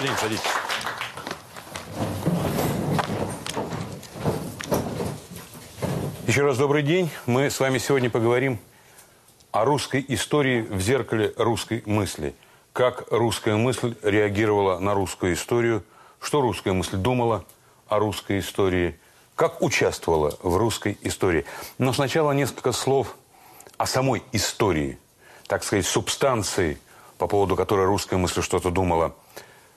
Добрый день, садитесь. Еще раз добрый день. Мы с вами сегодня поговорим о русской истории в зеркале русской мысли. Как русская мысль реагировала на русскую историю, что русская мысль думала о русской истории, как участвовала в русской истории. Но сначала несколько слов о самой истории, так сказать, субстанции, по поводу которой русская мысль что-то думала.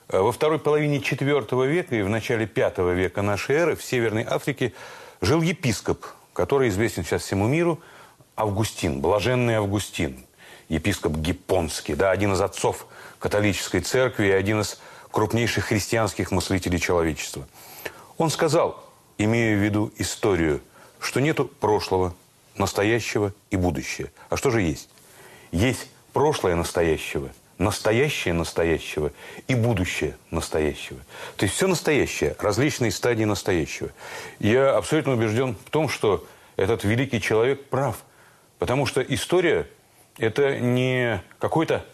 Во второй половине IV века и в начале V века нашей эры в Северной Африке жил епископ, который известен сейчас всему миру, Августин, блаженный Августин, епископ Гиппонский, да, один из отцов католической церкви и один из крупнейших христианских мыслителей человечества. Он сказал, имея в виду историю, что нету прошлого, настоящего и будущего. А что же есть? Есть прошлое настоящего – настоящее настоящего и будущее настоящего. То есть все настоящее, различные стадии настоящего. Я абсолютно убежден в том, что этот великий человек прав. Потому что история – это не какой-то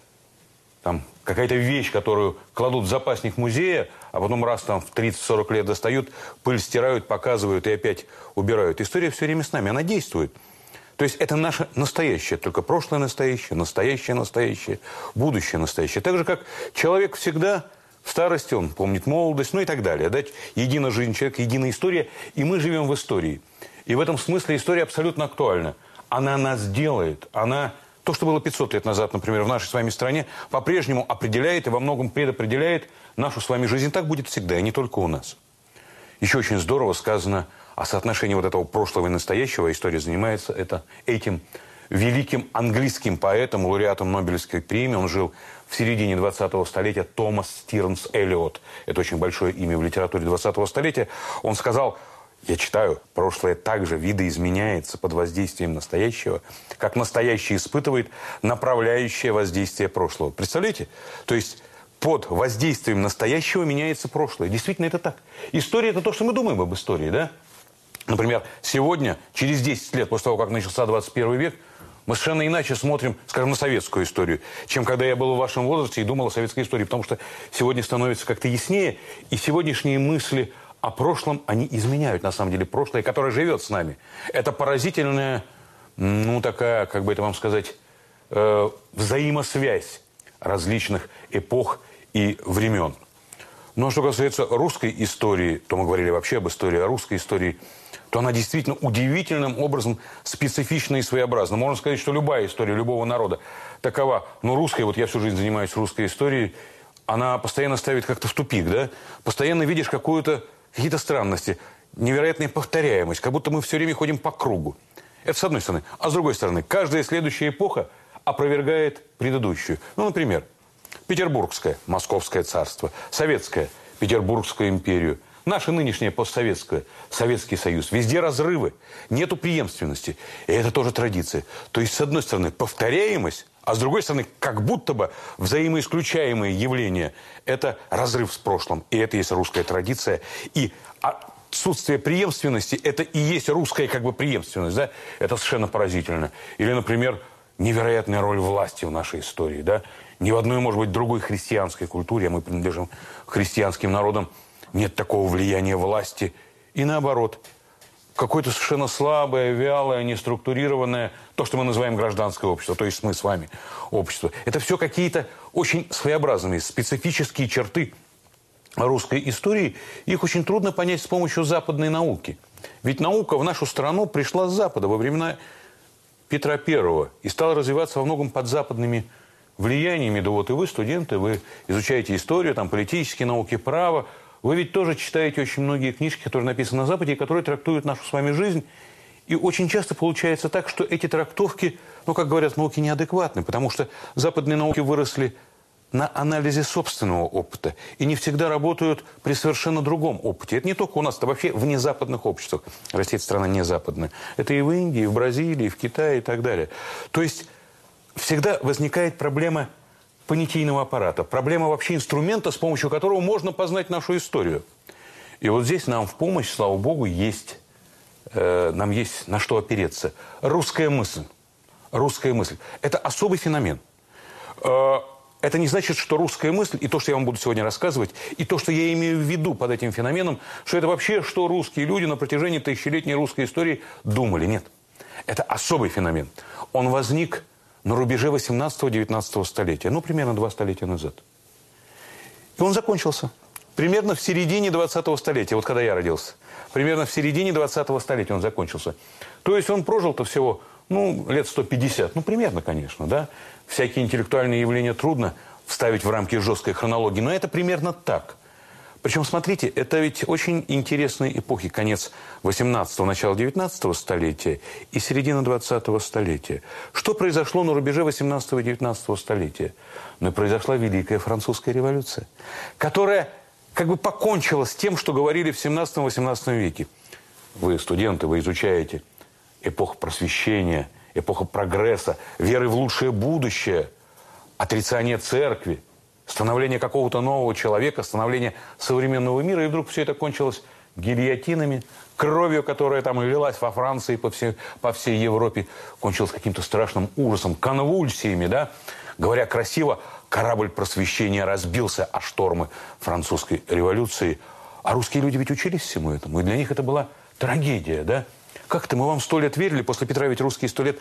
там какая-то вещь, которую кладут в запасник музея, а потом раз там в 30-40 лет достают, пыль стирают, показывают и опять убирают. История все время с нами, она действует. То есть это наше настоящее, только прошлое настоящее, настоящее настоящее, будущее настоящее. Так же, как человек всегда в старости, он помнит молодость, ну и так далее. Да? Едина жизнь человека, единая история, и мы живем в истории. И в этом смысле история абсолютно актуальна. Она нас делает, она... То, что было 500 лет назад, например, в нашей с вами стране, по-прежнему определяет и во многом предопределяет нашу с вами жизнь. Так будет всегда, и не только у нас. Еще очень здорово сказано – а соотношение вот этого прошлого и настоящего история занимается это, этим великим английским поэтом, лауреатом Нобелевской премии. Он жил в середине 20-го столетия Томас Стирнс Эллиот. Это очень большое имя в литературе 20-го столетия. Он сказал, я читаю, прошлое также видоизменяется под воздействием настоящего, как настоящее испытывает направляющее воздействие прошлого. Представляете? То есть под воздействием настоящего меняется прошлое. Действительно, это так. История – это то, что мы думаем об истории, да? Например, сегодня, через 10 лет после того, как начался 21 век, мы совершенно иначе смотрим, скажем, на советскую историю, чем когда я был в вашем возрасте и думал о советской истории. Потому что сегодня становится как-то яснее, и сегодняшние мысли о прошлом, они изменяют, на самом деле, прошлое, которое живет с нами. Это поразительная, ну, такая, как бы это вам сказать, э, взаимосвязь различных эпох и времен. Ну, а что касается русской истории, то мы говорили вообще об истории, о русской истории – то она действительно удивительным образом специфична и своеобразна. Можно сказать, что любая история любого народа такова. Но русская, вот я всю жизнь занимаюсь русской историей, она постоянно ставит как-то в тупик, да? Постоянно видишь какую-то, какие-то странности, невероятная повторяемость, как будто мы все время ходим по кругу. Это с одной стороны. А с другой стороны, каждая следующая эпоха опровергает предыдущую. Ну, например, Петербургское, Московское царство, Советское, Петербургскую империю – Наше нынешнее постсоветское, Советский Союз. Везде разрывы, нету преемственности. И это тоже традиция. То есть, с одной стороны, повторяемость, а с другой стороны, как будто бы взаимоисключаемые явления. Это разрыв с прошлым. И это есть русская традиция. И отсутствие преемственности – это и есть русская как бы преемственность. Да? Это совершенно поразительно. Или, например, невероятная роль власти в нашей истории. Да? Ни в одной, может быть, другой христианской культуре, а мы принадлежим христианским народам, нет такого влияния власти. И наоборот, какое-то совершенно слабое, вялое, неструктурированное, то, что мы называем гражданское общество, то есть мы с вами, общество. Это все какие-то очень своеобразные, специфические черты русской истории. Их очень трудно понять с помощью западной науки. Ведь наука в нашу страну пришла с Запада во времена Петра Первого и стала развиваться во многом под западными влияниями. Да вот и вы, студенты, вы изучаете историю, там, политические науки, право – вы ведь тоже читаете очень многие книжки, которые написаны на Западе, и которые трактуют нашу с вами жизнь. И очень часто получается так, что эти трактовки, ну, как говорят, науки неадекватны, потому что западные науки выросли на анализе собственного опыта и не всегда работают при совершенно другом опыте. Это не только у нас, это вообще в незападных обществах. Россия – это страна незападная. Это и в Индии, и в Бразилии, и в Китае и так далее. То есть всегда возникает проблема понятийного аппарата, проблема вообще инструмента, с помощью которого можно познать нашу историю. И вот здесь нам в помощь, слава богу, есть, э, нам есть на что опереться. Русская мысль. Русская мысль. Это особый феномен. Э, это не значит, что русская мысль, и то, что я вам буду сегодня рассказывать, и то, что я имею в виду под этим феноменом, что это вообще, что русские люди на протяжении тысячелетней русской истории думали. Нет. Это особый феномен. Он возник на рубеже 18-19 столетия, ну, примерно два столетия назад. И он закончился. Примерно в середине 20-го столетия, вот когда я родился. Примерно в середине 20-го столетия он закончился. То есть он прожил-то всего, ну, лет 150. Ну, примерно, конечно, да всякие интеллектуальные явления трудно вставить в рамки жесткой хронологии, но это примерно так. Причем, смотрите, это ведь очень интересные эпохи, конец 18-го, начало 19 столетия и середина 20-го столетия. Что произошло на рубеже 18 и 19 столетия? Ну и произошла Великая Французская революция, которая как бы покончила с тем, что говорили в 17-18 веке. Вы, студенты, вы изучаете эпоху просвещения – эпоха прогресса, веры в лучшее будущее, отрицание церкви, становление какого-то нового человека, становление современного мира. И вдруг все это кончилось гильотинами, кровью, которая там лилась во Франции, по всей, по всей Европе, кончилось каким-то страшным ужасом, конвульсиями, да. Говоря красиво, корабль просвещения разбился о штормы французской революции. А русские люди ведь учились всему этому, и для них это была трагедия, да. Как-то мы вам сто лет верили, после Петра ведь русские сто лет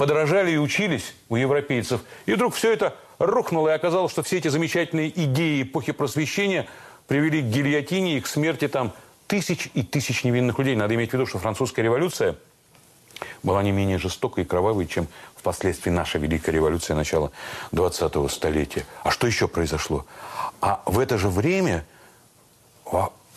подорожали и учились у европейцев. И вдруг все это рухнуло, и оказалось, что все эти замечательные идеи эпохи просвещения привели к гильотине и к смерти там тысяч и тысяч невинных людей. Надо иметь в виду, что французская революция была не менее жестокой и кровавой, чем впоследствии наша Великая революция начала 20-го столетия. А что еще произошло? А в это же время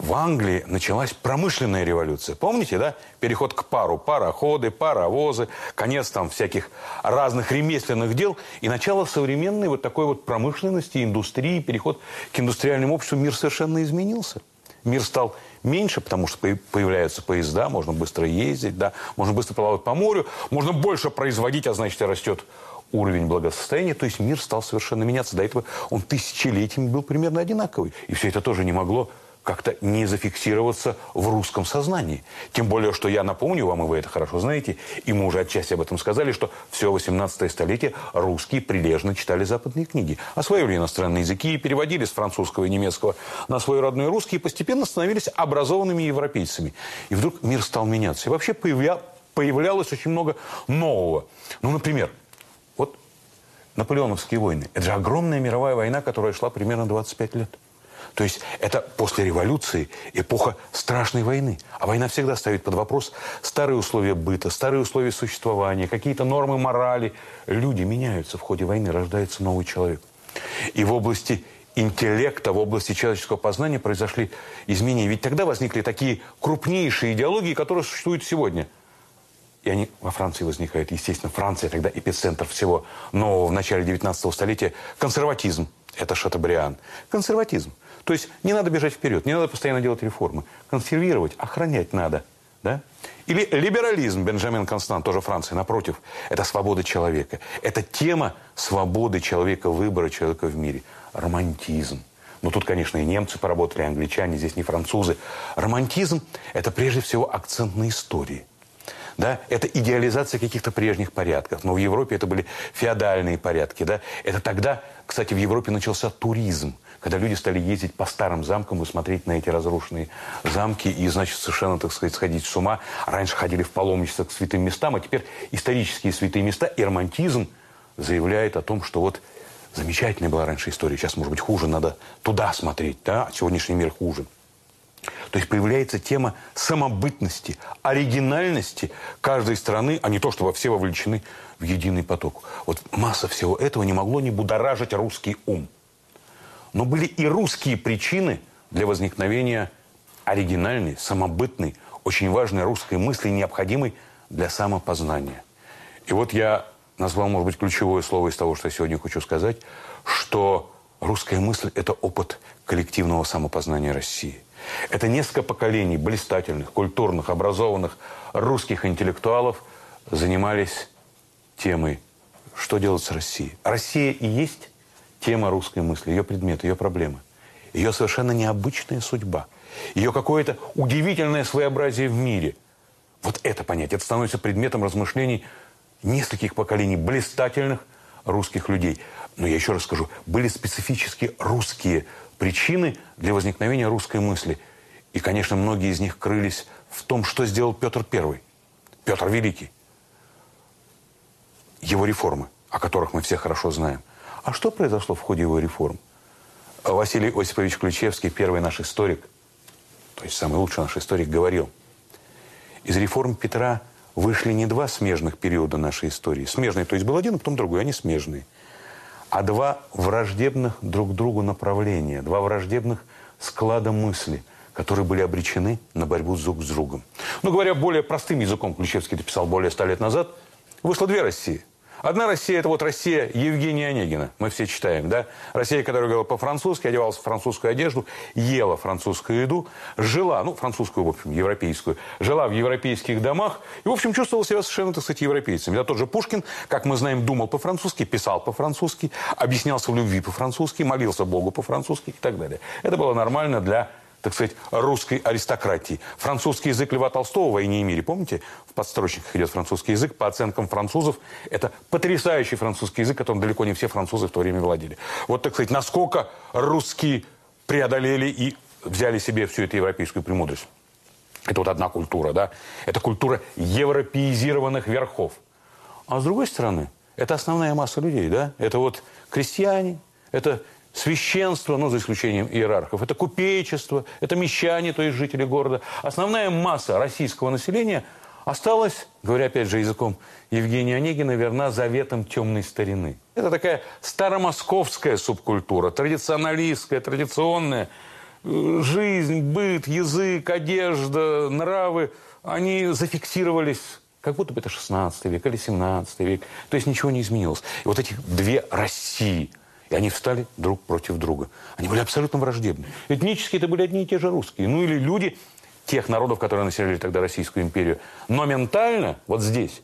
в Англии началась промышленная революция. Помните, да? Переход к пару. Пароходы, паровозы, конец там всяких разных ремесленных дел. И начало современной вот такой вот промышленности, индустрии, переход к индустриальному обществу. Мир совершенно изменился. Мир стал меньше, потому что появляются поезда, можно быстро ездить, да, можно быстро плавать по морю, можно больше производить, а значит и растет уровень благосостояния, то есть мир стал совершенно меняться. До этого он тысячелетиями был примерно одинаковый. И все это тоже не могло как-то не зафиксироваться в русском сознании. Тем более, что я напомню вам, и вы это хорошо знаете, и мы уже отчасти об этом сказали, что все 18 столетие русские прилежно читали западные книги, освоили иностранные языки, переводили с французского и немецкого на свой родной русский и постепенно становились образованными европейцами. И вдруг мир стал меняться. И вообще появля... появлялось очень много нового. Ну, например, вот Наполеоновские войны. Это же огромная мировая война, которая шла примерно 25 лет. То есть это после революции эпоха страшной войны. А война всегда ставит под вопрос старые условия быта, старые условия существования, какие-то нормы морали. Люди меняются в ходе войны, рождается новый человек. И в области интеллекта, в области человеческого познания произошли изменения. Ведь тогда возникли такие крупнейшие идеологии, которые существуют сегодня. И они во Франции возникают. Естественно, Франция тогда эпицентр всего нового в начале 19 столетия. Консерватизм. Это Шатабриан. Консерватизм. То есть не надо бежать вперед, не надо постоянно делать реформы. Консервировать, охранять надо. Да? Или либерализм, Бенджамин Констант, тоже Франция, напротив, это свобода человека. Это тема свободы человека, выбора человека в мире. Романтизм. Но ну, тут, конечно, и немцы поработали, и англичане, здесь не французы. Романтизм – это прежде всего акцент на истории. Да? Это идеализация каких-то прежних порядков. Но в Европе это были феодальные порядки. Да? Это тогда, кстати, в Европе начался туризм когда люди стали ездить по старым замкам и смотреть на эти разрушенные замки и, значит, совершенно, так сказать, сходить с ума. Раньше ходили в паломничество к святым местам, а теперь исторические святые места и романтизм заявляет о том, что вот замечательная была раньше история, сейчас, может быть, хуже, надо туда смотреть, да, сегодняшний мир хуже. То есть появляется тема самобытности, оригинальности каждой страны, а не то, чтобы все вовлечены в единый поток. Вот масса всего этого не могло не будоражить русский ум. Но были и русские причины для возникновения оригинальной, самобытной, очень важной русской мысли, необходимой для самопознания. И вот я назвал, может быть, ключевое слово из того, что я сегодня хочу сказать, что русская мысль – это опыт коллективного самопознания России. Это несколько поколений блистательных, культурных, образованных русских интеллектуалов занимались темой, что делать с Россией. Россия и есть тема русской мысли, ее предмет, ее проблемы. Ее совершенно необычная судьба. Ее какое-то удивительное своеобразие в мире. Вот это понятие, это становится предметом размышлений нескольких поколений блистательных русских людей. Но я еще раз скажу, были специфически русские причины для возникновения русской мысли. И, конечно, многие из них крылись в том, что сделал Петр I, Петр Великий. Его реформы, о которых мы все хорошо знаем. А что произошло в ходе его реформ? Василий Осипович Ключевский, первый наш историк, то есть самый лучший наш историк, говорил, из реформ Петра вышли не два смежных периода нашей истории. Смежные, то есть был один, а потом другой, они смежные. А два враждебных друг другу направления, два враждебных склада мысли, которые были обречены на борьбу друг с другом. Ну, говоря более простым языком, Ключевский это писал более ста лет назад, вышло две России – Одна Россия – это вот Россия Евгения Онегина. Мы все читаем, да? Россия, которая говорила по-французски, одевалась в французскую одежду, ела французскую еду, жила, ну, французскую, в общем, европейскую, жила в европейских домах и, в общем, чувствовала себя совершенно, так сказать, европейцем. Да, тот же Пушкин, как мы знаем, думал по-французски, писал по-французски, объяснялся в любви по-французски, молился Богу по-французски и так далее. Это было нормально для так сказать, русской аристократии. Французский язык Льва Толстого в «Войне и мире», помните? В подстрочниках идет французский язык. По оценкам французов, это потрясающий французский язык, которым далеко не все французы в то время владели. Вот, так сказать, насколько русские преодолели и взяли себе всю эту европейскую премудрость. Это вот одна культура, да? Это культура европеизированных верхов. А с другой стороны, это основная масса людей, да? Это вот крестьяне, это священство, ну, за исключением иерархов, это купечество, это мещане, то есть жители города. Основная масса российского населения осталась, говоря опять же языком Евгения Онегина, верна заветам темной старины. Это такая старомосковская субкультура, традиционалистская, традиционная. Жизнь, быт, язык, одежда, нравы, они зафиксировались как будто бы это 16 век или 17 век. То есть ничего не изменилось. И вот эти две России – и они встали друг против друга. Они были абсолютно враждебны. Этнически это были одни и те же русские. Ну или люди тех народов, которые населяли тогда Российскую империю. Но ментально, вот здесь,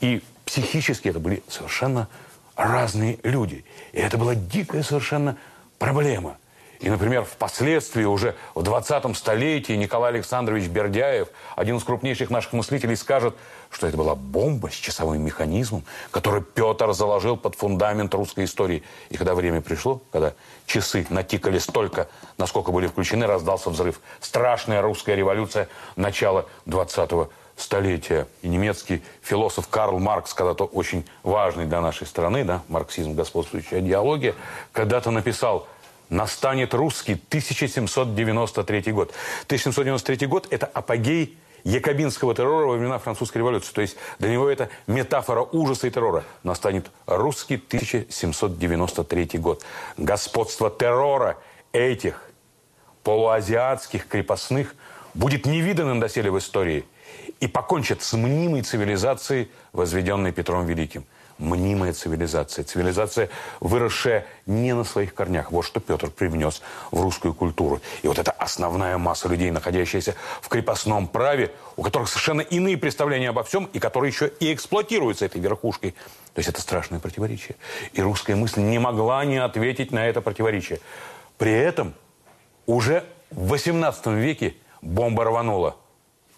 и психически это были совершенно разные люди. И это была дикая совершенно проблема. И, например, впоследствии, уже в 20 столетии, Николай Александрович Бердяев, один из крупнейших наших мыслителей, скажет, что это была бомба с часовым механизмом, который Петр заложил под фундамент русской истории. И когда время пришло, когда часы натикали столько, насколько были включены, раздался взрыв. Страшная русская революция начала 20 столетия. И немецкий философ Карл Маркс, когда-то очень важный для нашей страны, да, марксизм, господствующая идеология, когда-то написал – настанет русский 1793 год. 1793 год – это апогей якобинского террора во времена французской революции. То есть для него это метафора ужаса и террора. Настанет русский 1793 год. Господство террора этих полуазиатских крепостных будет невиданным доселе в истории и покончит с мнимой цивилизацией, возведенной Петром Великим – мнимая цивилизация. Цивилизация, выросшая не на своих корнях. Вот что Петр привнес в русскую культуру. И вот эта основная масса людей, находящаяся в крепостном праве, у которых совершенно иные представления обо всем, и которые еще и эксплуатируются этой верхушкой. То есть это страшное противоречие. И русская мысль не могла не ответить на это противоречие. При этом уже в XVIII веке бомба рванула.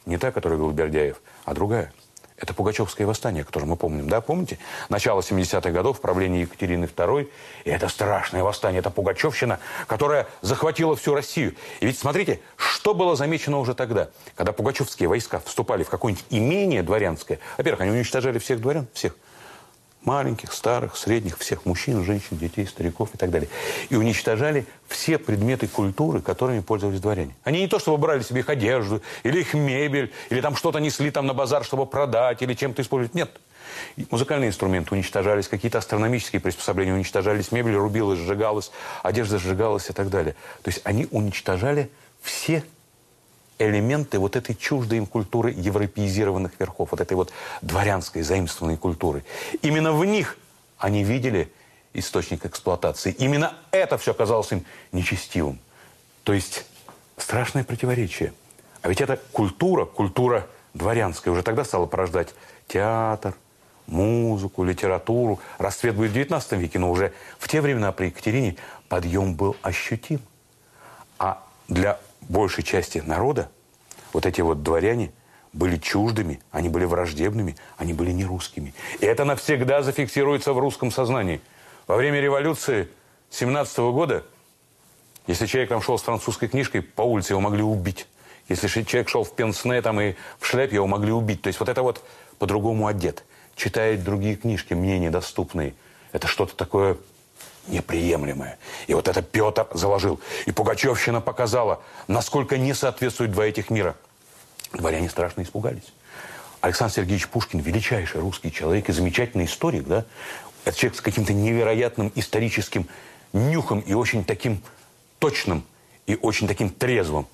Не та, которую говорил Бердяев, а другая – это Пугачевское восстание, которое мы помним, да, помните? Начало 70-х годов, правление Екатерины II. И это страшное восстание, это Пугачевщина, которая захватила всю Россию. И ведь смотрите, что было замечено уже тогда, когда пугачевские войска вступали в какое-нибудь имение дворянское. Во-первых, они уничтожали всех дворян, всех маленьких, старых, средних, всех мужчин, женщин, детей, стариков и так далее. И уничтожали все предметы культуры, которыми пользовались дворяне. Они не то, чтобы брали себе их одежду, или их мебель, или там что-то несли там на базар, чтобы продать, или чем-то использовать. Нет. Музыкальные инструменты уничтожались, какие-то астрономические приспособления уничтожались, мебель рубилась, сжигалась, одежда сжигалась и так далее. То есть они уничтожали все элементы вот этой чуждой им культуры европеизированных верхов, вот этой вот дворянской заимствованной культуры. Именно в них они видели источник эксплуатации. Именно это все казалось им нечестивым. То есть страшное противоречие. А ведь это культура, культура дворянская уже тогда стала порождать театр, музыку, литературу. Расцвет будет в 19 веке, но уже в те времена при Екатерине подъем был ощутим. А для большей части народа вот эти вот дворяне были чуждыми, они были враждебными, они были не русскими. И это навсегда зафиксируется в русском сознании. Во время революции 17 года, если человек там шел с французской книжкой, по улице его могли убить. Если человек шел в пенсне там и в шляпе, его могли убить. То есть вот это вот по-другому одет. Читает другие книжки, мне недоступные. Это что-то такое неприемлемое. И вот это Петр заложил. И Пугачевщина показала, насколько не соответствуют два этих мира. Дворяне страшно испугались. Александр Сергеевич Пушкин, величайший русский человек и замечательный историк, да? Это человек с каким-то невероятным историческим нюхом и очень таким точным, и очень таким трезвым.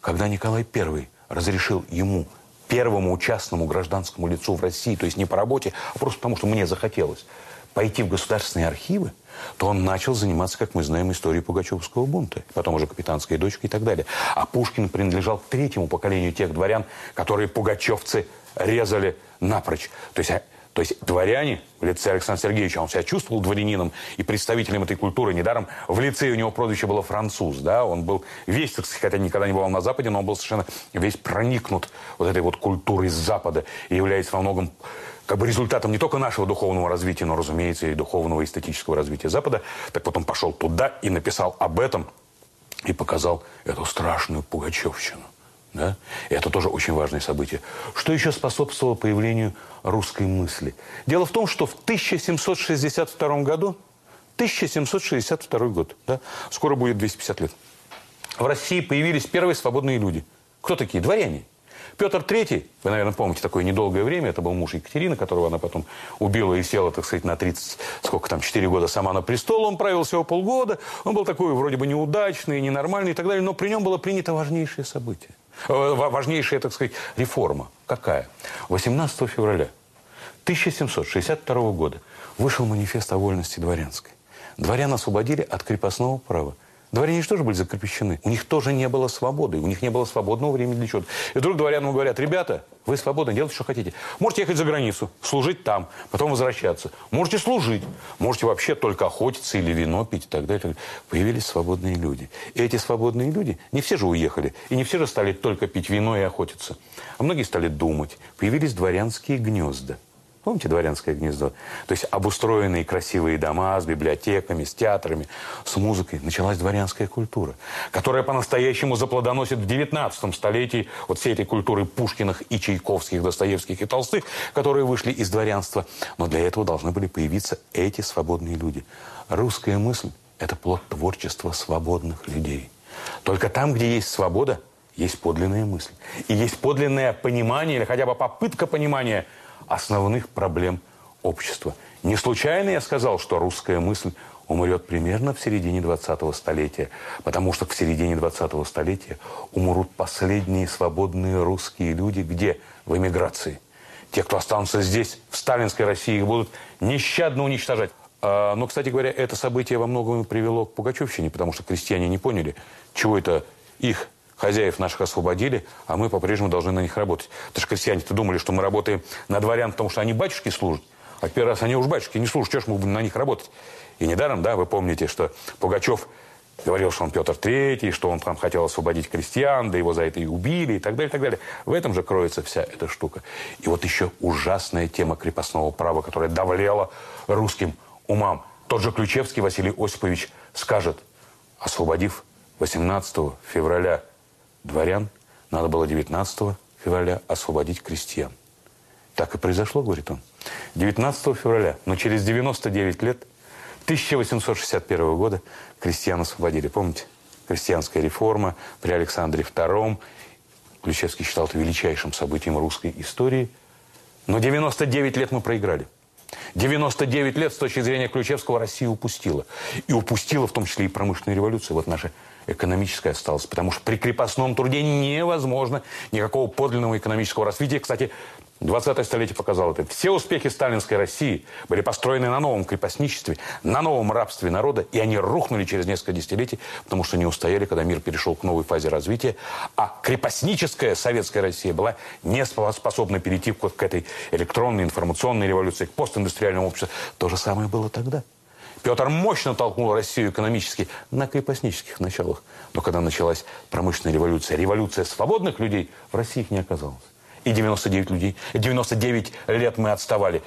Когда Николай I разрешил ему, первому частному гражданскому лицу в России, то есть не по работе, а просто потому, что мне захотелось, пойти в государственные архивы, то он начал заниматься, как мы знаем, историей Пугачевского бунта, потом уже капитанской дочкой и так далее. А Пушкин принадлежал к третьему поколению тех дворян, которые пугачевцы резали напрочь. То есть а, то есть дворяне в лице Александра Сергеевича, он себя чувствовал дворянином и представителем этой культуры. Недаром в лице у него прозвище было француз. Да? Он был весь, так сказать, хотя никогда не бывал на Западе, но он был совершенно весь проникнут вот этой вот культурой с Запада и является во многом как бы результатом не только нашего духовного развития, но, разумеется, и духовного и эстетического развития Запада. Так вот он пошел туда и написал об этом и показал эту страшную пугачевщину. Да? И это тоже очень важное событие. Что еще способствовало появлению русской мысли? Дело в том, что в 1762 году, 1762 год, да, скоро будет 250 лет, в России появились первые свободные люди. Кто такие? Дворяне. Петр III, вы, наверное, помните, такое недолгое время, это был муж Екатерины, которого она потом убила и села, так сказать, на 30, сколько там, 4 года сама на престол. Он правил всего полгода, он был такой вроде бы неудачный, ненормальный и так далее, но при нем было принято важнейшее событие. Э, важнейшая, так сказать, реформа. Какая? 18 февраля 1762 года вышел манифест о вольности дворянской. Дворян освободили от крепостного права. Дворяне же тоже были закрепощены. У них тоже не было свободы. У них не было свободного времени для чего-то. И вдруг дворянам говорят, ребята, вы свободны, делайте, что хотите. Можете ехать за границу, служить там, потом возвращаться. Можете служить. Можете вообще только охотиться или вино пить и так далее. Появились свободные люди. И эти свободные люди, не все же уехали. И не все же стали только пить вино и охотиться. А многие стали думать. Появились дворянские гнезда. Помните дворянское гнездо? То есть обустроенные красивые дома с библиотеками, с театрами, с музыкой. Началась дворянская культура, которая по-настоящему заплодоносит в 19 столетии вот всей этой культуры Пушкиных и Чайковских, Достоевских и Толстых, которые вышли из дворянства. Но для этого должны были появиться эти свободные люди. Русская мысль – это плод творчества свободных людей. Только там, где есть свобода, есть подлинная мысль. И есть подлинное понимание, или хотя бы попытка понимания – основных проблем общества. Не случайно я сказал, что русская мысль умрет примерно в середине 20-го столетия, потому что в середине 20-го столетия умрут последние свободные русские люди где? В эмиграции. Те, кто останутся здесь, в сталинской России, их будут нещадно уничтожать. А, но, кстати говоря, это событие во многом привело к Пугачевщине, потому что крестьяне не поняли, чего это их хозяев наших освободили, а мы по-прежнему должны на них работать. Потому что крестьяне-то думали, что мы работаем на дворян, потому что они батюшки служат. А первый раз они уж батюшки не служат, что ж мы будем на них работать? И недаром, да, вы помните, что Пугачев говорил, что он Петр Третий, что он там хотел освободить крестьян, да его за это и убили, и так далее, и так далее. В этом же кроется вся эта штука. И вот еще ужасная тема крепостного права, которая давлела русским умам. Тот же Ключевский Василий Осипович скажет, освободив 18 февраля дворян, надо было 19 февраля освободить крестьян. Так и произошло, говорит он. 19 февраля, но через 99 лет, 1861 года, крестьян освободили. Помните? Крестьянская реформа при Александре II. Ключевский считал это величайшим событием русской истории. Но 99 лет мы проиграли. 99 лет с точки зрения Ключевского Россия упустила. И упустила в том числе и промышленную революцию. Вот наша экономическая осталась. Потому что при крепостном труде невозможно никакого подлинного экономического развития. Кстати, 20-е столетие показало это. Все успехи сталинской России были построены на новом крепостничестве, на новом рабстве народа, и они рухнули через несколько десятилетий, потому что не устояли, когда мир перешел к новой фазе развития. А крепостническая советская Россия была не способна перейти к этой электронной информационной революции, к постиндустриальному обществу. То же самое было тогда. Петр мощно толкнул Россию экономически на крепостнических началах. Но когда началась промышленная революция, революция свободных людей, в России их не оказалось и 99 людей. 99 лет мы отставали.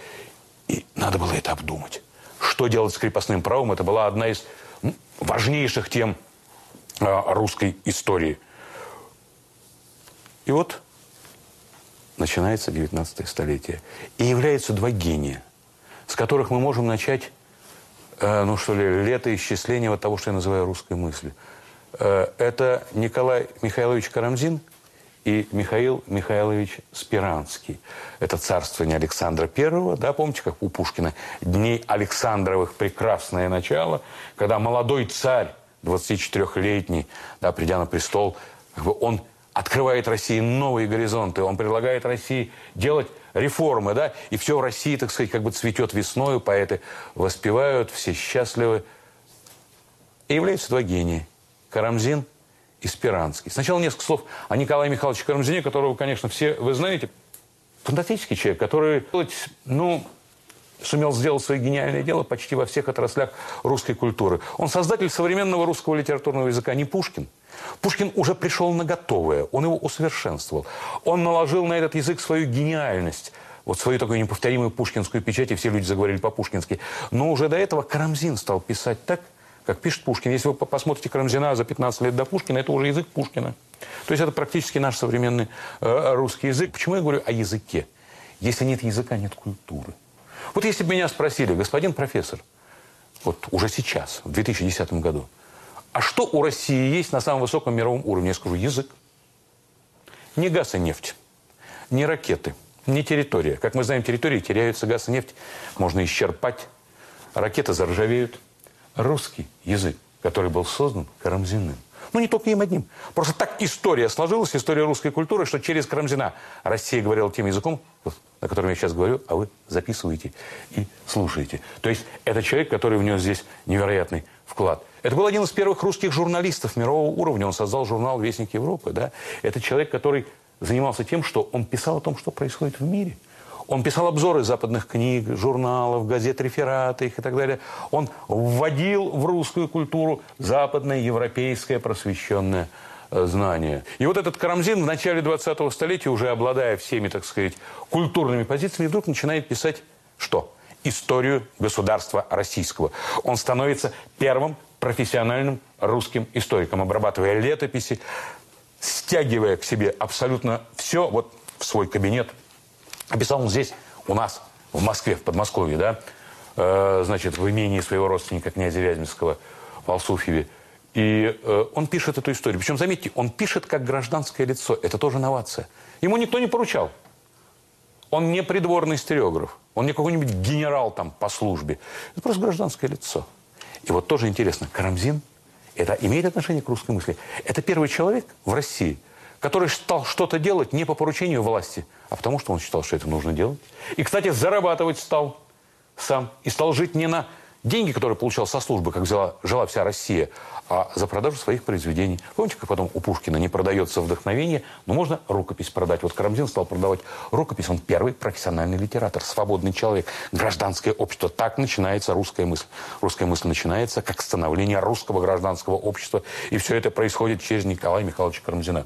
И надо было это обдумать. Что делать с крепостным правом? Это была одна из важнейших тем а, русской истории. И вот начинается 19 столетие. И являются два гения, с которых мы можем начать, ну что ли, летоисчисление вот того, что я называю русской мыслью. Э, это Николай Михайлович Карамзин – и Михаил Михайлович Спиранский. Это царствование Александра I, да, помните, как у Пушкина, дней Александровых прекрасное начало, когда молодой царь, 24-летний, да, придя на престол, как бы он открывает России новые горизонты, он предлагает России делать реформы, да, и все в России, так сказать, как бы цветет весною, поэты воспевают, все счастливы. И являются два гения – Карамзин – и Спиранский. Сначала несколько слов о Николае Михайловиче Карамзине, которого, конечно, все вы знаете. Фантастический человек, который, ну, сумел сделать свое гениальное дело почти во всех отраслях русской культуры. Он создатель современного русского литературного языка, не Пушкин. Пушкин уже пришел на готовое, он его усовершенствовал. Он наложил на этот язык свою гениальность, вот свою такую неповторимую пушкинскую печать, и все люди заговорили по-пушкински. Но уже до этого Карамзин стал писать так, как пишет Пушкин. Если вы посмотрите Карамзина за 15 лет до Пушкина, это уже язык Пушкина. То есть это практически наш современный э, русский язык. Почему я говорю о языке? Если нет языка, нет культуры. Вот если бы меня спросили, господин профессор, вот уже сейчас, в 2010 году, а что у России есть на самом высоком мировом уровне? Я скажу, язык. Не газ и нефть, не ракеты, не территория. Как мы знаем, территории теряются, газ и нефть можно исчерпать, ракеты заржавеют – русский язык, который был создан Карамзиным. Ну, не только им одним. Просто так история сложилась, история русской культуры, что через Карамзина Россия говорила тем языком, о котором я сейчас говорю, а вы записываете и слушаете. То есть это человек, который внес здесь невероятный вклад. Это был один из первых русских журналистов мирового уровня. Он создал журнал «Вестник Европы». Да? Это человек, который занимался тем, что он писал о том, что происходит в мире – он писал обзоры западных книг, журналов, газет, рефераты их и так далее. Он вводил в русскую культуру западное, европейское просвещенное э, знание. И вот этот Карамзин в начале 20-го столетия, уже обладая всеми, так сказать, культурными позициями, вдруг начинает писать что? Историю государства российского. Он становится первым профессиональным русским историком, обрабатывая летописи, стягивая к себе абсолютно все вот в свой кабинет – Описал он здесь, у нас, в Москве, в Подмосковье, да, э, значит, в имении своего родственника князя Вяземского в Алсуфьеве. И э, он пишет эту историю. Причем, заметьте, он пишет как гражданское лицо. Это тоже новация. Ему никто не поручал. Он не придворный стереограф. Он не какой-нибудь генерал там по службе. Это просто гражданское лицо. И вот тоже интересно, Карамзин, это имеет отношение к русской мысли. Это первый человек в России – который стал что-то делать не по поручению власти, а потому что он считал, что это нужно делать. И, кстати, зарабатывать стал сам. И стал жить не на деньги, которые получал со службы, как взяла, жила вся Россия, а за продажу своих произведений. Помните, как потом у Пушкина не продается вдохновение, но можно рукопись продать. Вот Карамзин стал продавать рукопись, он первый профессиональный литератор, свободный человек, гражданское общество. Так начинается русская мысль. Русская мысль начинается как становление русского гражданского общества, и все это происходит через Николая Михайловича Карамзина.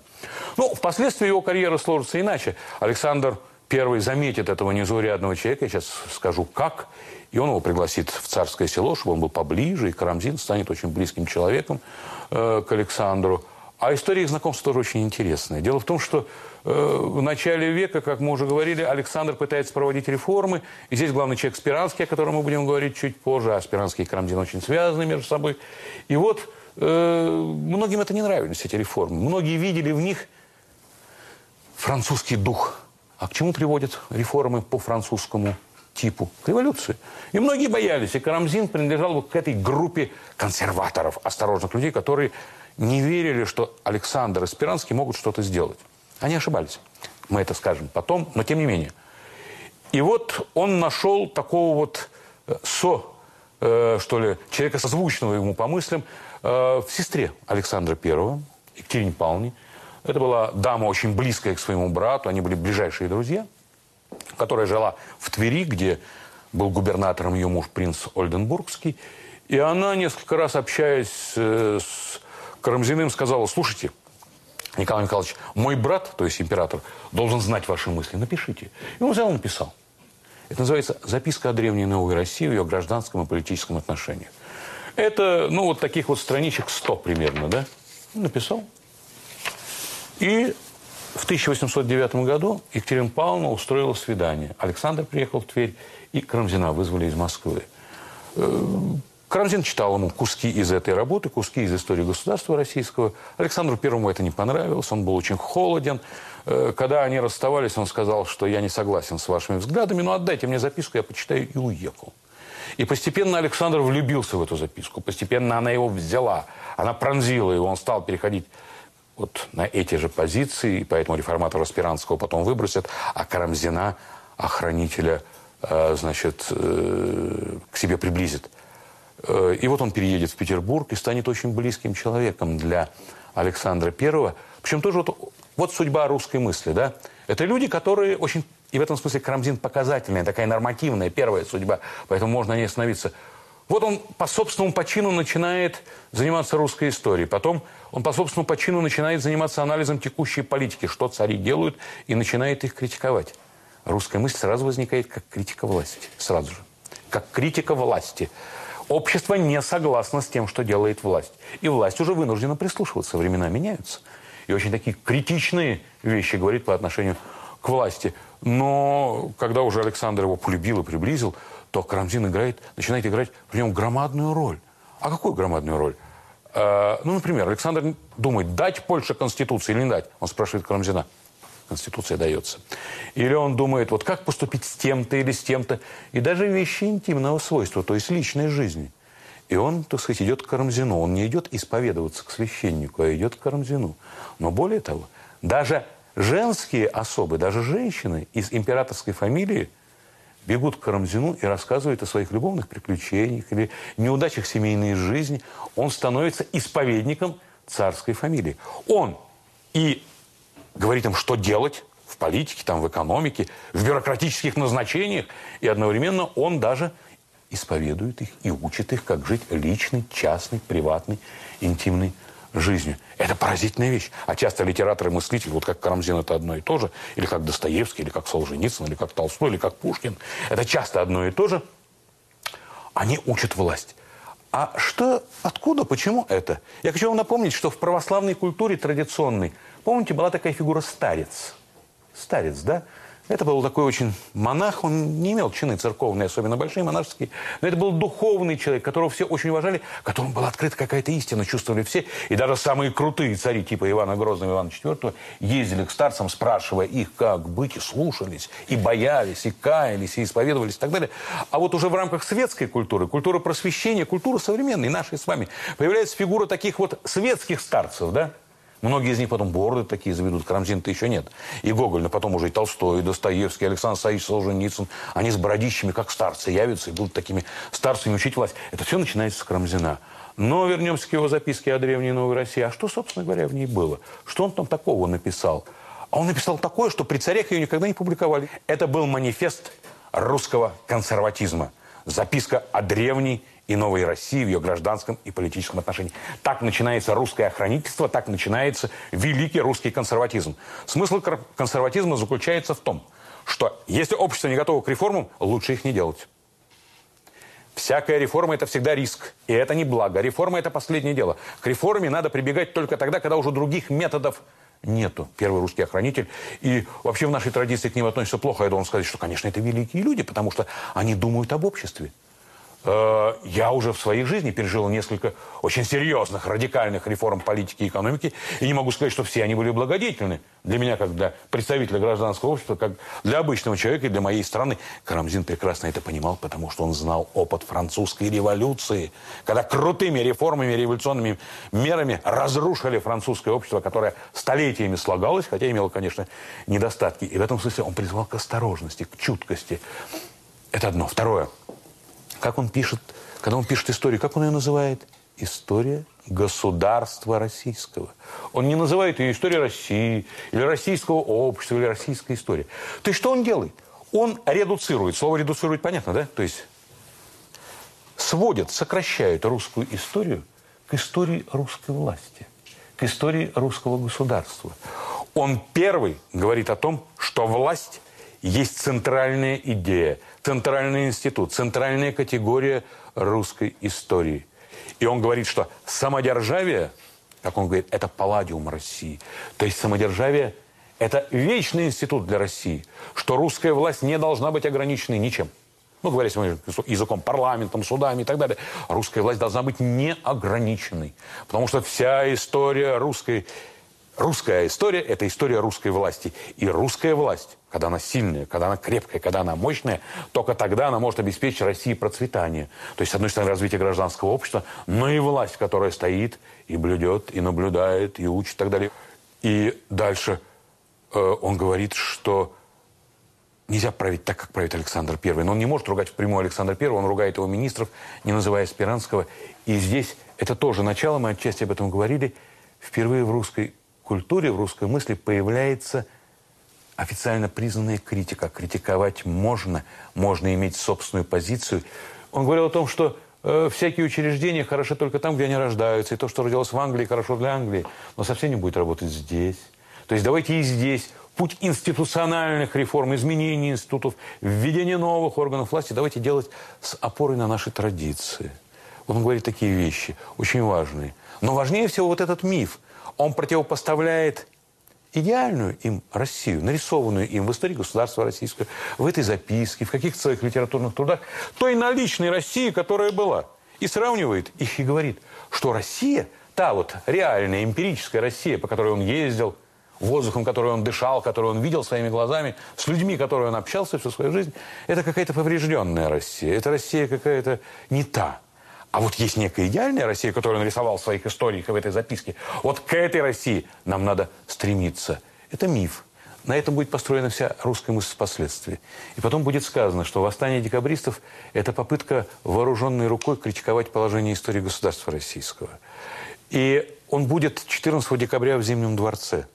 Ну, впоследствии его карьера сложится иначе. Александр Первый заметит этого незаурядного человека, я сейчас скажу как, и он его пригласит в царское село, чтобы он был поближе, и Карамзин станет очень близким человеком э, к Александру. А история их знакомства тоже очень интересная. Дело в том, что э, в начале века, как мы уже говорили, Александр пытается проводить реформы. И здесь главный человек Спиранский, о котором мы будем говорить чуть позже. А Спиранский и Карамзин очень связаны между собой. И вот э, многим это не нравились, эти реформы. Многие видели в них французский дух. А к чему приводят реформы по французскому типу, к эволюции. И многие боялись, и Карамзин принадлежал вот к этой группе консерваторов, осторожных людей, которые не верили, что Александр и Спиранский могут что-то сделать. Они ошибались. Мы это скажем потом, но тем не менее. И вот он нашел такого вот э, со, э, что ли, человека созвучного ему по мыслям э, в сестре Александра Первого, Екатерине Павловне. Это была дама очень близкая к своему брату, они были ближайшие друзья, которая жила в Твери, где был губернатором ее муж принц Ольденбургский. И она, несколько раз общаясь э, с Карамзиным, сказала, слушайте, Николай Михайлович, мой брат, то есть император, должен знать ваши мысли, напишите. И он взял и написал. Это называется «Записка о древней новой России в ее гражданском и политическом отношениях». Это, ну, вот таких вот страничек 100 примерно, да? Написал. И в 1809 году Екатерина Павловна устроила свидание. Александр приехал в Тверь, и Карамзина вызвали из Москвы. Э, Карамзин читал ему куски из этой работы, куски из истории государства российского. Александру Первому это не понравилось, он был очень холоден. Э, когда они расставались, он сказал, что я не согласен с вашими взглядами, но отдайте мне записку, я почитаю, и уехал. И постепенно Александр влюбился в эту записку, постепенно она его взяла, она пронзила его, он стал переходить вот на эти же позиции, и поэтому реформатора Спиранского потом выбросят, а Карамзина, охранителя, э, значит, э, к себе приблизит. Э, и вот он переедет в Петербург и станет очень близким человеком для Александра Первого. Причем тоже вот, вот судьба русской мысли, да? Это люди, которые очень... И в этом смысле Карамзин показательная, такая нормативная, первая судьба. Поэтому можно на ней остановиться. Вот он по собственному почину начинает заниматься русской историей. Потом он по собственному почину начинает заниматься анализом текущей политики, что цари делают, и начинает их критиковать. Русская мысль сразу возникает как критика власти. Сразу же. Как критика власти. Общество не согласно с тем, что делает власть. И власть уже вынуждена прислушиваться. Времена меняются. И очень такие критичные вещи говорит по отношению к власти. Но когда уже Александр его полюбил и приблизил, то Карамзин играет, начинает играть в нем громадную роль. А какую громадную роль? Э, ну, например, Александр думает, дать Польше Конституцию или не дать? Он спрашивает Карамзина. Конституция дается. Или он думает, вот как поступить с тем-то или с тем-то. И даже вещи интимного свойства, то есть личной жизни. И он, так сказать, идет к Карамзину. Он не идет исповедоваться к священнику, а идет к Карамзину. Но более того, даже женские особы, даже женщины из императорской фамилии бегут к Карамзину и рассказывают о своих любовных приключениях или неудачах семейной жизни. Он становится исповедником царской фамилии. Он и говорит им, что делать в политике, там, в экономике, в бюрократических назначениях. И одновременно он даже исповедует их и учит их, как жить личной, частной, приватной, интимной. Это поразительная вещь. А часто литераторы, мыслители, вот как Карамзин, это одно и то же, или как Достоевский, или как Солженицын, или как Толстой, или как Пушкин. Это часто одно и то же. Они учат власть. А что, откуда, почему это? Я хочу вам напомнить, что в православной культуре традиционной – Помните, была такая фигура старец. Старец, да? Это был такой очень монах, он не имел чины церковные, особенно большие, монашеские, но это был духовный человек, которого все очень уважали, которому была открыта какая-то истина, чувствовали все. И даже самые крутые цари, типа Ивана Грозного, Ивана IV, ездили к старцам, спрашивая их, как быть, и слушались, и боялись, и каялись, и исповедовались, и так далее. А вот уже в рамках светской культуры, культуры просвещения, культуры современной, нашей с вами, появляется фигура таких вот светских старцев, да, Многие из них потом бороды такие заведут, Карамзина-то еще нет. И Гоголь, но потом уже и Толстой, и Достоевский, Александр Саевич Солженицын. Они с бородищами, как старцы, явятся и будут такими старцами учить власть. Это все начинается с Карамзина. Но вернемся к его записке о древней Новой России. А что, собственно говоря, в ней было? Что он там такого написал? А он написал такое, что при царях ее никогда не публиковали. Это был манифест русского консерватизма. Записка о древней и новой России в ее гражданском и политическом отношении. Так начинается русское охранительство, так начинается великий русский консерватизм. Смысл консерватизма заключается в том, что если общество не готово к реформам, лучше их не делать. Всякая реформа – это всегда риск. И это не благо. Реформа – это последнее дело. К реформе надо прибегать только тогда, когда уже других методов нету. Первый русский охранитель. И вообще в нашей традиции к ним относятся плохо. Я должен сказать, что, конечно, это великие люди, потому что они думают об обществе. Э, я уже в своей жизни пережил несколько очень серьезных, радикальных реформ политики и экономики, и не могу сказать, что все они были благодетельны. Для меня, как для представителя гражданского общества, как для обычного человека и для моей страны. Карамзин прекрасно это понимал, потому что он знал опыт французской революции, когда крутыми реформами, революционными мерами разрушили французское общество, которое столетиями слагалось, хотя имело, конечно, недостатки. И в этом смысле он призвал к осторожности, к чуткости. Это одно. Второе – как он пишет, когда он пишет историю, как он ее называет? История государства российского. Он не называет ее историей России, или российского общества, или российская история. То есть что он делает? Он редуцирует. Слово редуцирует понятно, да? То есть сводит, сокращает русскую историю к истории русской власти, к истории русского государства. Он первый говорит о том, что власть есть центральная идея, центральный институт, центральная категория русской истории. И он говорит, что самодержавие, как он говорит, это палладиум России. То есть самодержавие – это вечный институт для России, что русская власть не должна быть ограничена ничем. Ну, говоря сегодня языком, парламентом, судами и так далее. Русская власть должна быть неограниченной. Потому что вся история русской Русская история – это история русской власти. И русская власть, когда она сильная, когда она крепкая, когда она мощная, только тогда она может обеспечить России процветание. То есть, с одной стороны, развитие гражданского общества, но и власть, которая стоит и блюдет, и наблюдает, и учит и так далее. И дальше э, он говорит, что нельзя править так, как правит Александр I. Но он не может ругать впрямую Александра I, он ругает его министров, не называя Спиранского. И здесь это тоже начало, мы отчасти об этом говорили, впервые в русской культуре, в русской мысли появляется официально признанная критика. Критиковать можно, можно иметь собственную позицию. Он говорил о том, что э, всякие учреждения хороши только там, где они рождаются. И то, что родилось в Англии, хорошо для Англии, но совсем не будет работать здесь. То есть давайте и здесь путь институциональных реформ, изменения институтов, введения новых органов власти давайте делать с опорой на наши традиции. Он говорит такие вещи, очень важные. Но важнее всего вот этот миф – он противопоставляет идеальную им Россию, нарисованную им в истории государства российского, в этой записке, в каких-то своих литературных трудах, той наличной России, которая была. И сравнивает их и говорит, что Россия, та вот реальная, эмпирическая Россия, по которой он ездил, воздухом, который он дышал, который он видел своими глазами, с людьми, которые он общался всю свою жизнь, это какая-то поврежденная Россия. Это Россия какая-то не та. А вот есть некая идеальная Россия, которую он рисовал в своих историях и в этой записке. Вот к этой России нам надо стремиться. Это миф. На этом будет построена вся русская мысль впоследствии. И потом будет сказано, что восстание декабристов – это попытка вооруженной рукой критиковать положение истории государства российского. И он будет 14 декабря в Зимнем дворце.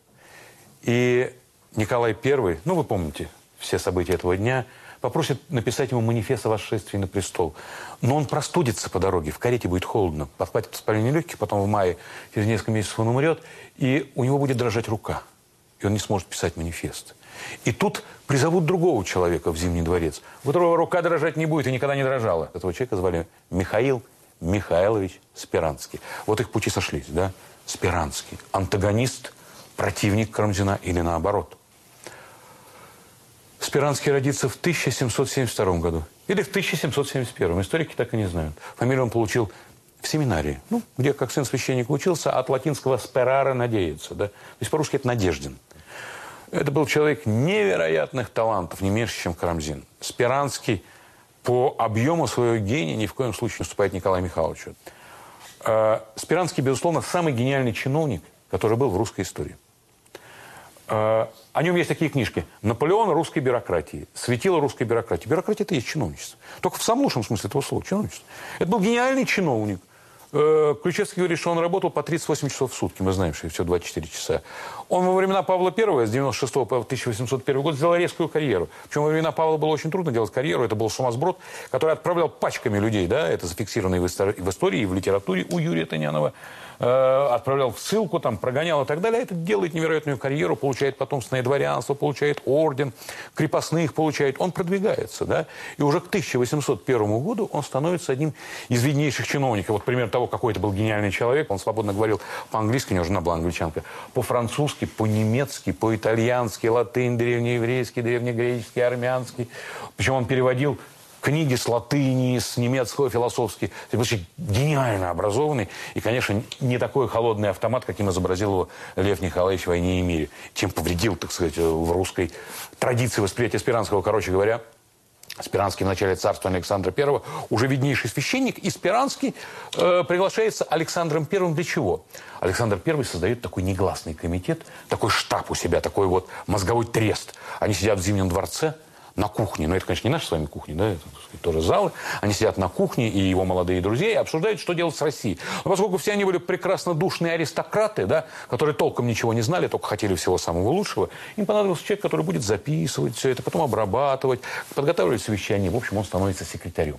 И Николай I, ну вы помните все события этого дня – попросит написать ему манифест о восшествии на престол. Но он простудится по дороге, в карете будет холодно, подхватит воспаление легких, потом в мае, через несколько месяцев он умрет, и у него будет дрожать рука, и он не сможет писать манифест. И тут призовут другого человека в Зимний дворец, у которого рука дрожать не будет и никогда не дрожала. Этого человека звали Михаил Михайлович Спиранский. Вот их пути сошлись, да? Спиранский. Антагонист, противник Карамзина или наоборот – Спиранский родится в 1772 году. Или в 1771. Историки так и не знают. Фамилию он получил в семинарии, ну, где как сын священника учился, а от латинского «сперара» – «надеяться». Да? То есть по-русски это «надежден». Это был человек невероятных талантов, не меньше, чем Карамзин. Спиранский по объему своего гения ни в коем случае не уступает Николаю Михайловичу. Э, Спиранский, безусловно, самый гениальный чиновник, который был в русской истории. Э, о нем есть такие книжки. «Наполеон русской бюрократии», «Светило русской бюрократии». Бюрократия – это есть чиновничество. Только в самом лучшем смысле этого слова – чиновничество. Это был гениальный чиновник. Э, Ключевский говорит, что он работал по 38 часов в сутки. Мы знаем, что все 24 часа. Он во времена Павла I, с 96 по 1801 год, сделал резкую карьеру. Причем во времена Павла было очень трудно делать карьеру. Это был сумасброд, который отправлял пачками людей. Да? Это зафиксировано и в истории, и в литературе у Юрия Танянова. Э, отправлял в ссылку, там, прогонял и так далее. Это делает невероятную карьеру, получает потомственное дворянство, получает орден, крепостных получает. Он продвигается, да. И уже к 1801 году он становится одним из виднейших чиновников. Вот пример того, какой это был гениальный человек. Он свободно говорил по-английски, у него жена была англичанка, по-французски, по-немецки, по-итальянски, латынь, древнееврейский, древнегреческий, армянский. Причем он переводил книги с латыни, с немецкого философски. Вообще гениально образованный. И, конечно, не такой холодный автомат, каким изобразил его Лев Николаевич в «Войне и мире». Чем повредил, так сказать, в русской традиции восприятия Спиранского. Короче говоря, Спиранский в начале царствования Александра I уже виднейший священник, и Спиранский э, приглашается Александром I для чего? Александр I создает такой негласный комитет, такой штаб у себя, такой вот мозговой трест. Они сидят в Зимнем дворце, на кухне, но это, конечно, не наша с вами кухня, да, это сказать, тоже залы, они сидят на кухне, и его молодые друзья, и обсуждают, что делать с Россией. Но поскольку все они были прекрасно душные аристократы, да, которые толком ничего не знали, только хотели всего самого лучшего, им понадобился человек, который будет записывать все это, потом обрабатывать, подготавливать совещание. В общем, он становится секретарем.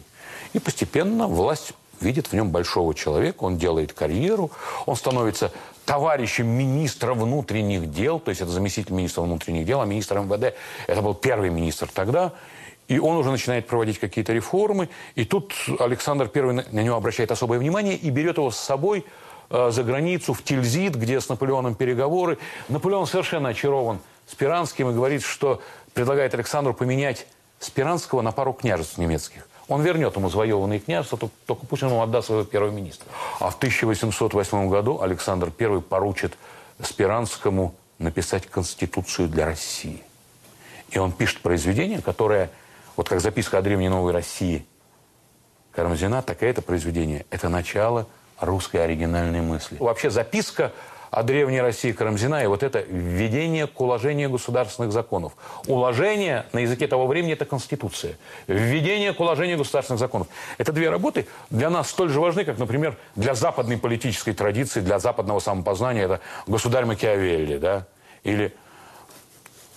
И постепенно власть видит в нем большого человека, он делает карьеру, он становится товарищем министра внутренних дел, то есть это заместитель министра внутренних дел, а министр МВД, это был первый министр тогда, и он уже начинает проводить какие-то реформы, и тут Александр I на него обращает особое внимание и берет его с собой э, за границу, в Тильзит, где с Наполеоном переговоры. Наполеон совершенно очарован Спиранским и говорит, что предлагает Александру поменять Спиранского на пару княжеств немецких. Он вернет ему завоеванные княжества, только пусть он ему отдаст своего первого министра. А в 1808 году Александр I поручит Спиранскому написать Конституцию для России. И он пишет произведение, которое, вот как записка о древней новой России Карамзина, так и это произведение – это начало русской оригинальной мысли. Вообще записка о древней России Карамзина, и вот это введение к уложению государственных законов. Уложение на языке того времени – это Конституция. Введение к уложению государственных законов. Это две работы для нас столь же важны, как, например, для западной политической традиции, для западного самопознания – это «Государь Макиавелли», да, или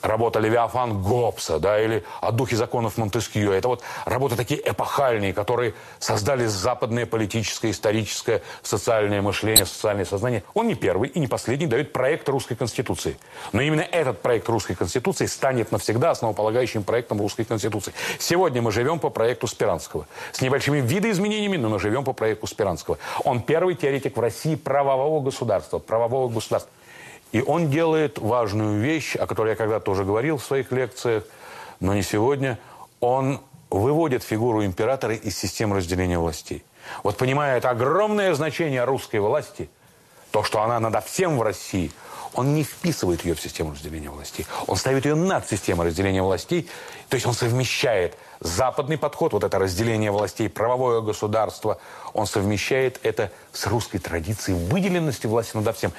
работа Левиафан Гоббса, да, или о духе законов Монтескью. Это вот работы такие эпохальные, которые создали западное политическое, историческое, социальное мышление, социальное сознание. Он не первый и не последний дает проект русской конституции. Но именно этот проект русской конституции станет навсегда основополагающим проектом русской конституции. Сегодня мы живем по проекту Спиранского. С небольшими видоизменениями, но мы живем по проекту Спиранского. Он первый теоретик в России правового государства. Правового государства. И он делает важную вещь, о которой я когда-то тоже говорил в своих лекциях, но не сегодня. Он выводит фигуру императора из системы разделения властей. Вот понимая это огромное значение русской власти, то, что она надо всем в России, он не вписывает ее в систему разделения властей. Он ставит ее над системой разделения властей. То есть он совмещает западный подход, вот это разделение властей, правовое государство, он совмещает это с русской традицией выделенности власти над всем.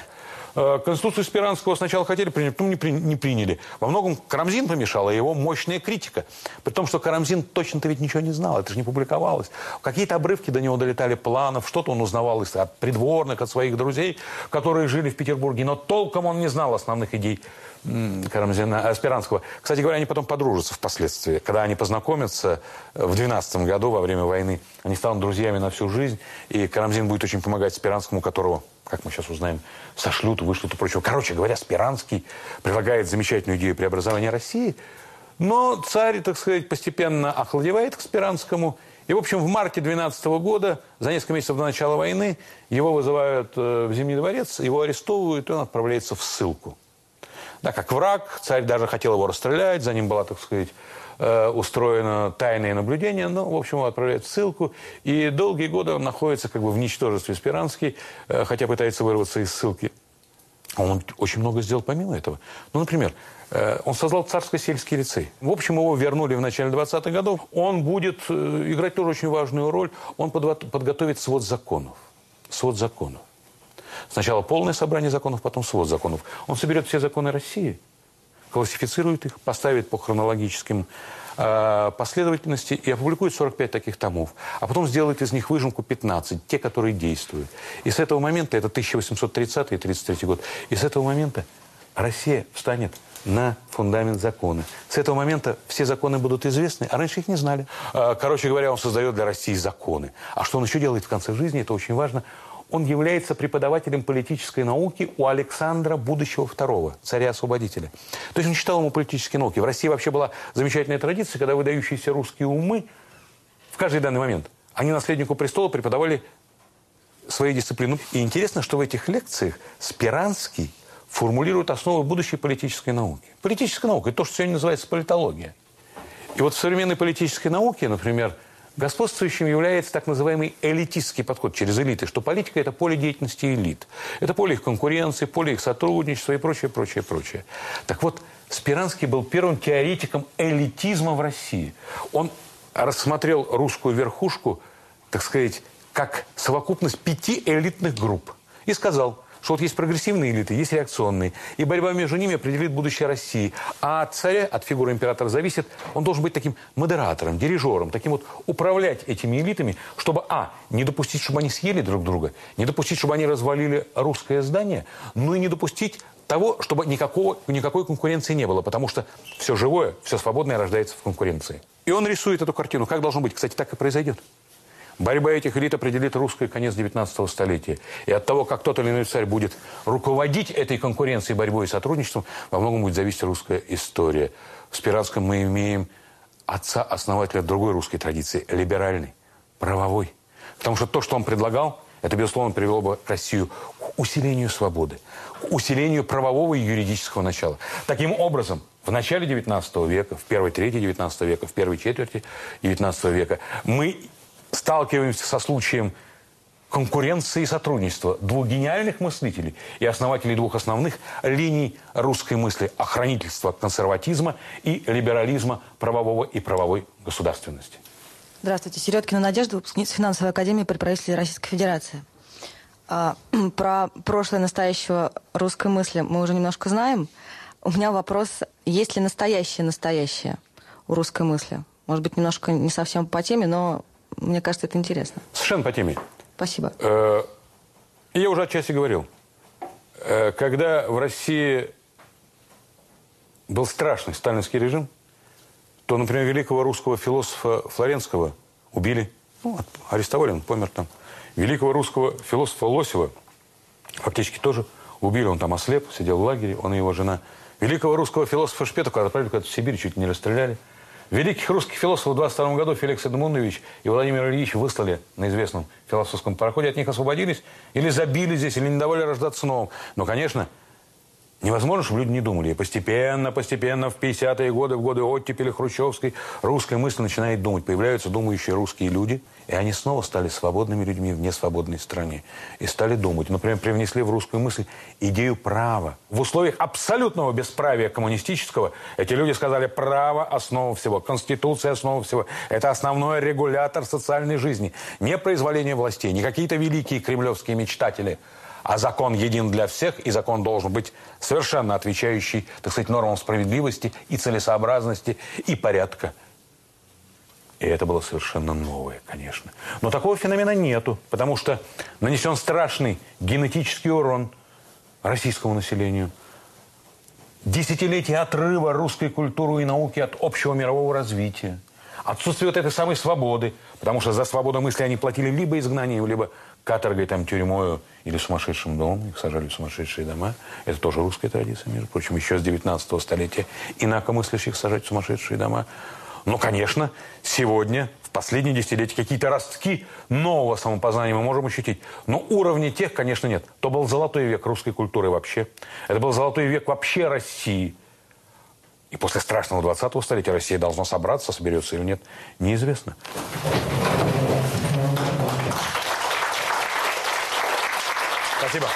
Э, Конституцию Спиранского сначала хотели принять, потом не, при, не приняли. Во многом Карамзин помешала, его мощная критика. При том, что Карамзин точно-то ведь ничего не знал, это же не публиковалось. Какие-то обрывки до него долетали планов, что-то он узнавал от придворных, от своих друзей, которые жили в Петербурге, но толком он не знал основных идей Карамзина, Спиранского. Кстати говоря, они потом подружатся впоследствии. Когда они познакомятся в 12 году, во время войны, они станут друзьями на всю жизнь, и Карамзин будет очень помогать Спиранскому, которого как мы сейчас узнаем, сошлют, вышлют и прочего. Короче говоря, Спиранский предлагает замечательную идею преобразования России, но царь, так сказать, постепенно охладевает к Спиранскому. И, в общем, в марте 12 года, за несколько месяцев до начала войны, его вызывают э, в Зимний дворец, его арестовывают, и он отправляется в ссылку. Да, как враг, царь даже хотел его расстрелять, за ним была, так сказать, Э, устроено тайное наблюдение, но, в общем, его отправляют в ссылку, и долгие годы он находится как бы в ничтожестве Спиранский, э, хотя пытается вырваться из ссылки. Он очень много сделал помимо этого. Ну, например, э, он создал царско-сельский лицей. В общем, его вернули в начале 20-х годов. Он будет играть тоже очень важную роль. Он подготовит свод законов. Свод законов. Сначала полное собрание законов, потом свод законов. Он соберет все законы России – классифицирует их, поставит по хронологическим э, последовательности и опубликует 45 таких томов. А потом сделает из них выжимку 15, те, которые действуют. И с этого момента, это 1830 и 33 год, и с этого момента Россия встанет на фундамент закона. С этого момента все законы будут известны, а раньше их не знали. Э, короче говоря, он создает для России законы. А что он еще делает в конце жизни, это очень важно – он является преподавателем политической науки у Александра будущего второго, царя-освободителя. То есть он читал ему политические науки. В России вообще была замечательная традиция, когда выдающиеся русские умы в каждый данный момент, они наследнику престола преподавали свои дисциплины. И интересно, что в этих лекциях Спиранский формулирует основы будущей политической науки. Политическая наука – это то, что сегодня называется политология. И вот в современной политической науке, например, господствующим является так называемый элитистский подход через элиты, что политика – это поле деятельности элит. Это поле их конкуренции, поле их сотрудничества и прочее, прочее, прочее. Так вот, Спиранский был первым теоретиком элитизма в России. Он рассмотрел русскую верхушку, так сказать, как совокупность пяти элитных групп. И сказал – что вот есть прогрессивные элиты, есть реакционные. И борьба между ними определит будущее России. А от царя, от фигуры императора зависит, он должен быть таким модератором, дирижером, таким вот управлять этими элитами, чтобы, а, не допустить, чтобы они съели друг друга, не допустить, чтобы они развалили русское здание, но и не допустить того, чтобы никакого, никакой конкуренции не было, потому что все живое, все свободное рождается в конкуренции. И он рисует эту картину. Как должно быть? Кстати, так и произойдет. Борьба этих элит определит русский конец 19 столетия. И от того, как тот или иной царь будет руководить этой конкуренцией, борьбой и сотрудничеством, во многом будет зависеть русская история. В Спиранском мы имеем отца-основателя другой русской традиции, либеральной, правовой. Потому что то, что он предлагал, это, безусловно, привело бы Россию к усилению свободы, к усилению правового и юридического начала. Таким образом, в начале XIX века, в первой трети XIX века, в первой четверти XIX века мы сталкиваемся со случаем конкуренции и сотрудничества двух гениальных мыслителей и основателей двух основных линий русской мысли – охранительства консерватизма и либерализма правового и правовой государственности. Здравствуйте. Середкина Надежда, выпускница финансовой академии при правительстве Российской Федерации. А, про прошлое настоящего русской мысли мы уже немножко знаем. У меня вопрос, есть ли настоящее настоящее у русской мысли? Может быть, немножко не совсем по теме, но мне кажется, это интересно. Совершенно по теме. Спасибо. Э, я уже отчасти говорил. Э, когда в России был страшный сталинский режим, то, например, великого русского философа Флоренского убили. Ну, арестовали, он помер там. Великого русского философа Лосева фактически тоже убили. Он там ослеп, сидел в лагере, он и его жена. Великого русского философа Шпетука отправили куда-то в Сибирь, чуть не расстреляли. Великих русских философов в 22 году Феликс Эдмундович и Владимир Ильич выслали на известном философском пароходе. От них освободились или забили здесь, или не давали рождаться новым. Но, конечно, Невозможно, чтобы люди не думали. И постепенно, постепенно в 50-е годы, в годы оттепели хрущевской, русская мысль начинает думать. Появляются думающие русские люди, и они снова стали свободными людьми в несвободной стране. И стали думать. Например, привнесли в русскую мысль идею права. В условиях абсолютного бесправия коммунистического эти люди сказали, право – основа всего, конституция – основа всего. Это основной регулятор социальной жизни. Не произволение властей, не какие-то великие кремлевские мечтатели – а закон един для всех, и закон должен быть совершенно отвечающий, так сказать, нормам справедливости и целесообразности и порядка. И это было совершенно новое, конечно. Но такого феномена нету, потому что нанесен страшный генетический урон российскому населению. Десятилетия отрыва русской культуры и науки от общего мирового развития. Отсутствие вот этой самой свободы, потому что за свободу мысли они платили либо изгнанием, либо каторгой, там, тюрьмою или сумасшедшим домом. Их сажали в сумасшедшие дома. Это тоже русская традиция, между прочим, еще с 19 столетия. Инакомыслящих сажать в сумасшедшие дома. Но, конечно, сегодня, в последние десятилетия, какие-то ростки нового самопознания мы можем ощутить. Но уровня тех, конечно, нет. То был золотой век русской культуры вообще. Это был золотой век вообще России. И после страшного 20-го столетия Россия должна собраться, соберется или нет, неизвестно. Спасибо.